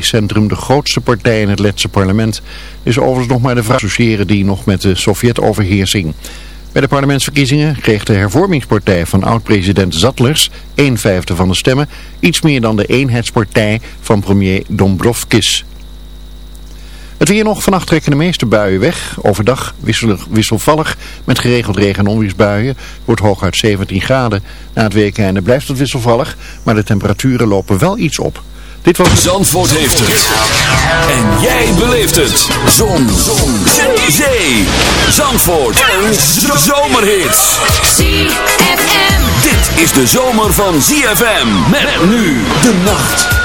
Centrum de grootste partij in het Letse parlement. Is overigens nog maar de vraag associëren die nog met de Sovjet-overheersing. Bij de parlementsverkiezingen kreeg de hervormingspartij van oud-president Zatlers, 1 vijfde van de stemmen, iets meer dan de eenheidspartij van premier Dombrovskis. Het weer nog, vannacht trekken de meeste buien weg. Overdag wisselvallig met geregeld regen- en onweersbuien. Wordt hooguit 17 graden. Na het weekende blijft het wisselvallig, maar de temperaturen lopen wel iets op. Dit was... Zandvoort heeft het. En jij beleeft het. Zon. Zon. Zee. Zandvoort. En zomerhits. ZFM. Dit is de zomer van ZFM. Met nu de nacht.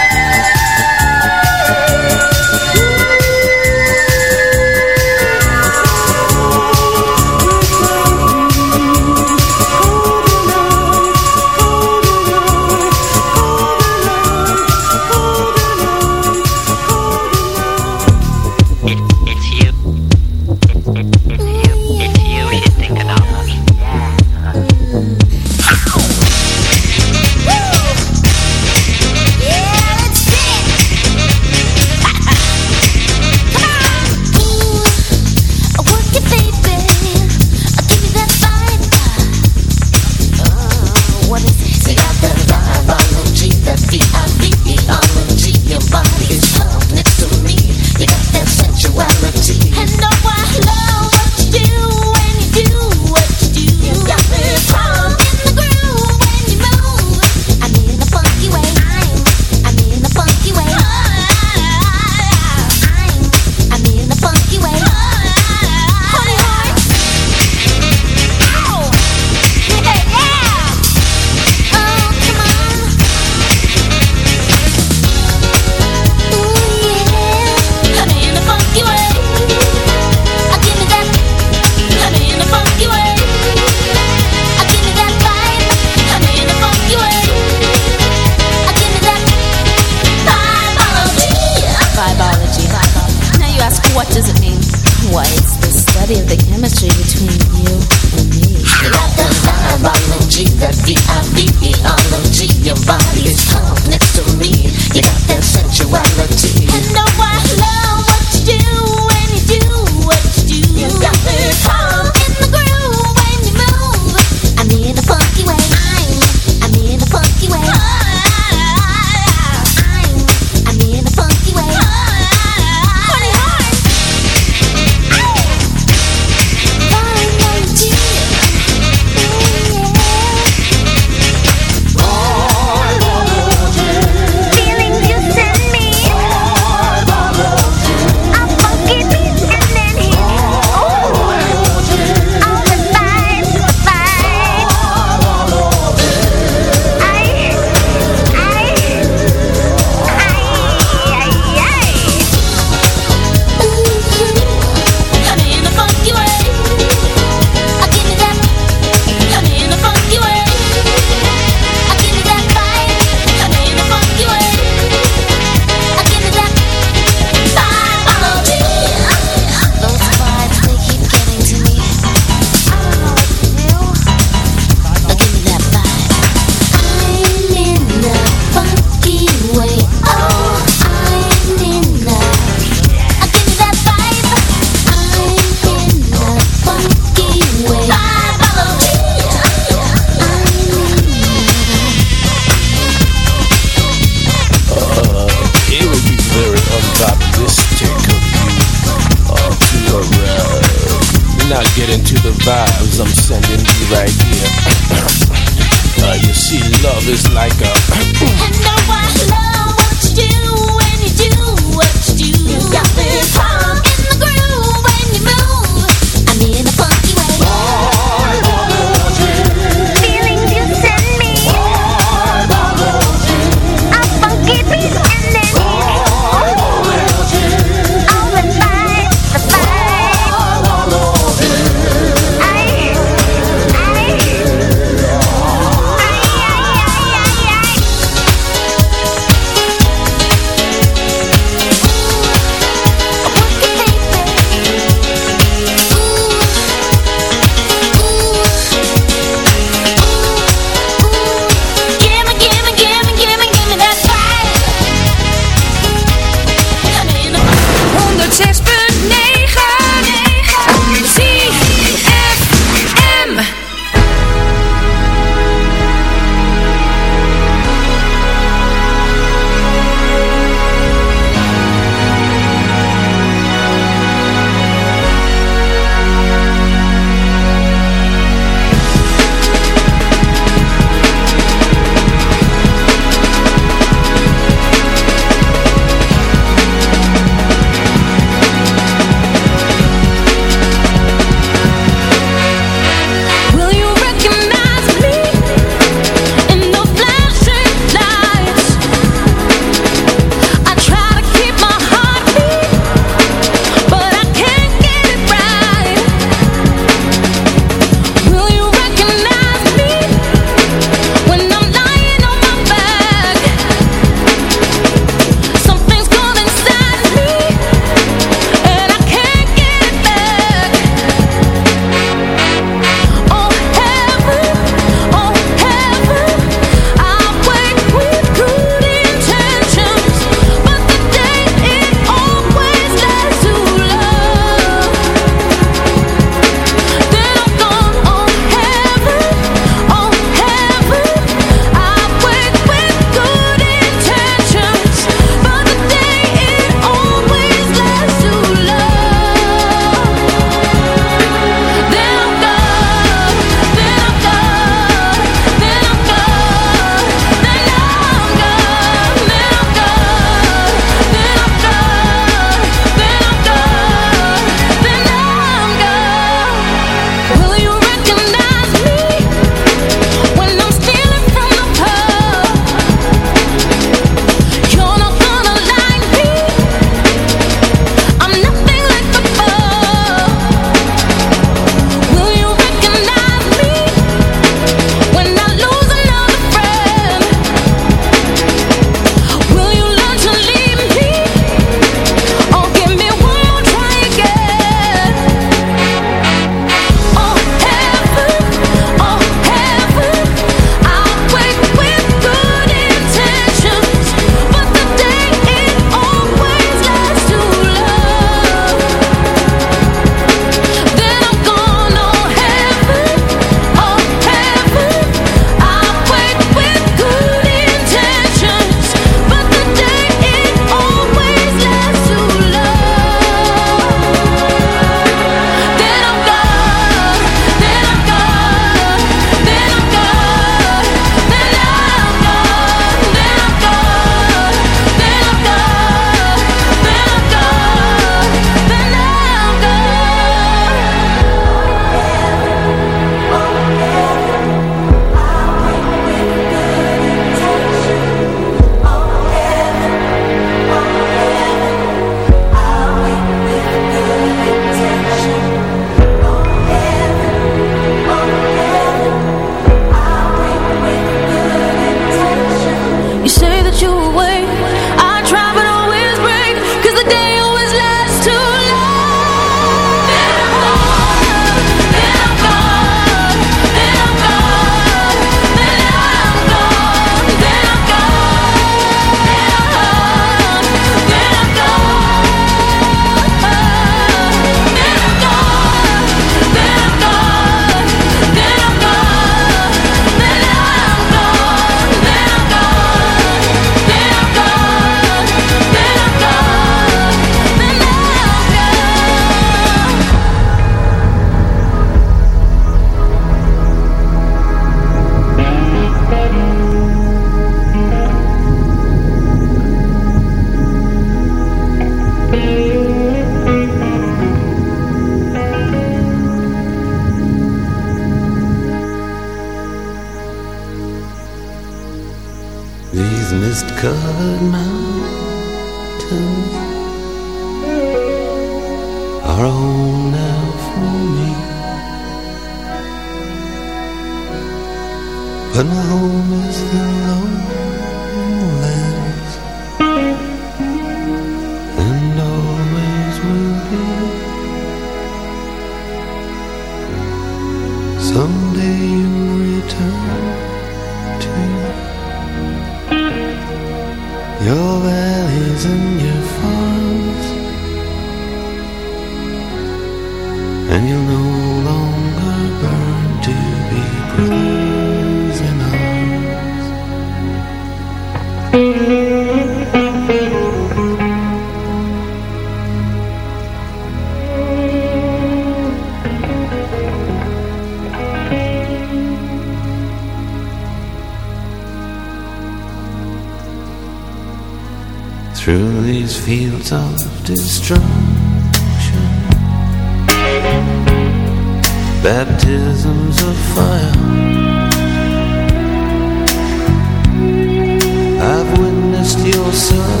So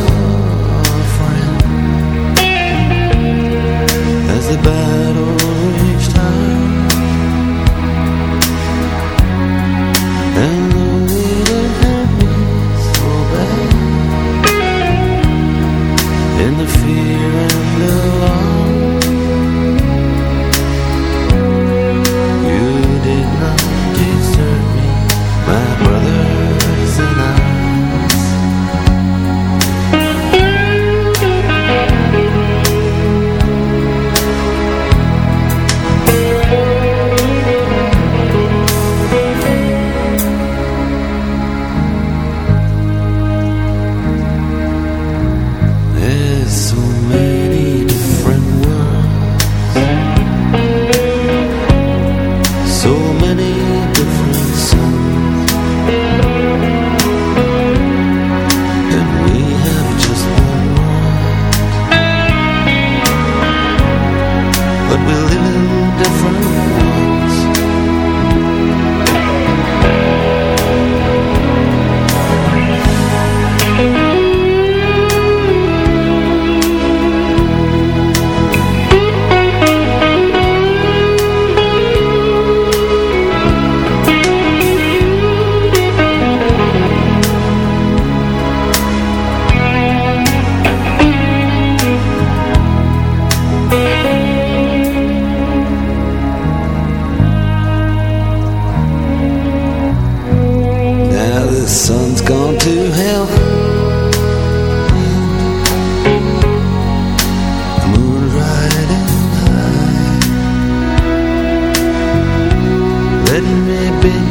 Let me bid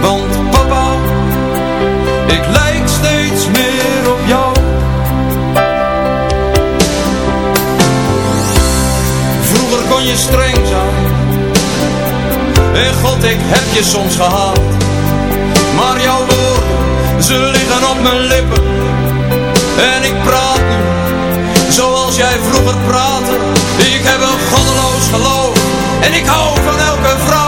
Want papa Ik lijk steeds meer op jou. Kon je streng zijn. En God, ik heb je soms gehaald Maar jouw woorden, ze liggen op mijn lippen. En ik praat nu, zoals jij vroeger praatte. Ik heb een goddeloos geloof En ik hou van elke vrouw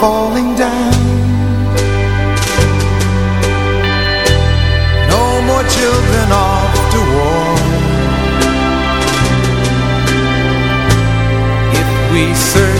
falling down. No more children off to war. If we search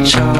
much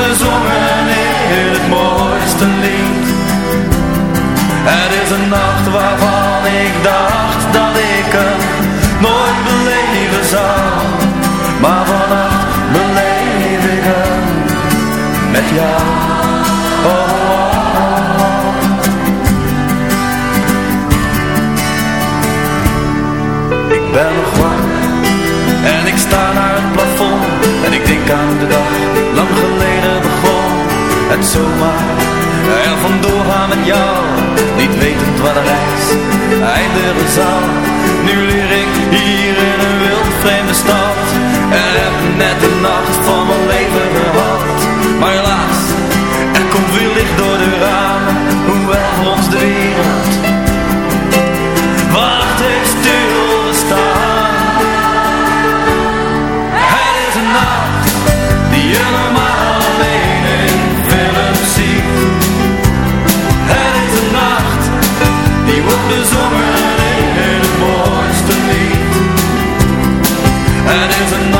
we zongen in het mooiste lied. Het is een nacht waarvan ik dacht dat ik het nooit beleven zou. Maar vannacht beleef ik hem met jou. zomaar er vandoor gaan met jou. Niet wetend wat er is. eindigen zal. Nu leer ik hier in een wildvreemde stad en heb net de nacht van hands and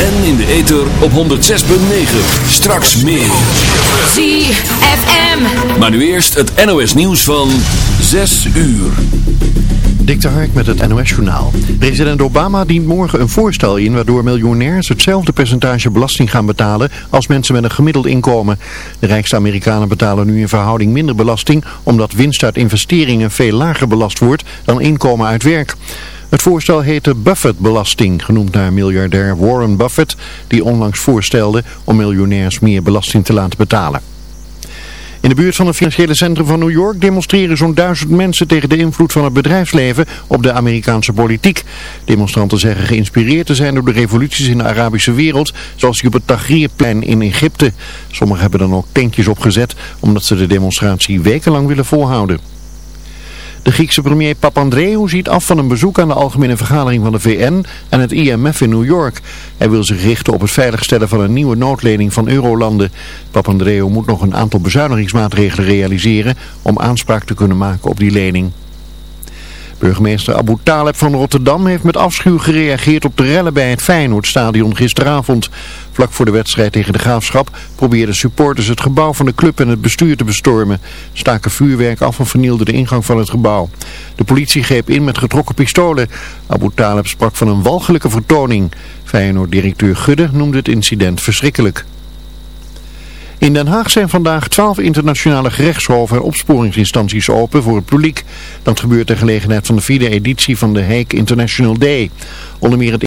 En in de ether op 106.9. Straks meer. ZFM. Maar nu eerst het NOS nieuws van 6 uur. Dik de Hark met het NOS-journaal. President Obama dient morgen een voorstel in waardoor miljonairs hetzelfde percentage belasting gaan betalen als mensen met een gemiddeld inkomen. De rijkste Amerikanen betalen nu in verhouding minder belasting omdat winst uit investeringen veel lager belast wordt dan inkomen uit werk. Het voorstel heet de Buffett-belasting, genoemd naar miljardair Warren Buffett, die onlangs voorstelde om miljonairs meer belasting te laten betalen. In de buurt van het financiële centrum van New York demonstreren zo'n duizend mensen tegen de invloed van het bedrijfsleven op de Amerikaanse politiek. Demonstranten zeggen geïnspireerd te zijn door de revoluties in de Arabische wereld, zoals die op het Tahrirplein in Egypte. Sommigen hebben dan ook tentjes opgezet, omdat ze de demonstratie wekenlang willen volhouden. De Griekse premier Papandreou ziet af van een bezoek aan de algemene vergadering van de VN en het IMF in New York. Hij wil zich richten op het veiligstellen van een nieuwe noodlening van eurolanden. Papandreou moet nog een aantal bezuinigingsmaatregelen realiseren om aanspraak te kunnen maken op die lening. Burgemeester Abu Taleb van Rotterdam heeft met afschuw gereageerd op de rellen bij het Feyenoordstadion gisteravond. Vlak voor de wedstrijd tegen de Graafschap probeerden supporters het gebouw van de club en het bestuur te bestormen. Staken vuurwerk af en vernielden de ingang van het gebouw. De politie greep in met getrokken pistolen. Abu Taleb sprak van een walgelijke vertoning. Feyenoord-directeur Gudde noemde het incident verschrikkelijk. In Den Haag zijn vandaag twaalf internationale gerechtshoven en opsporingsinstanties open voor het publiek. Dat gebeurt ter gelegenheid van de vierde editie van de Hague International Day. Onder meer het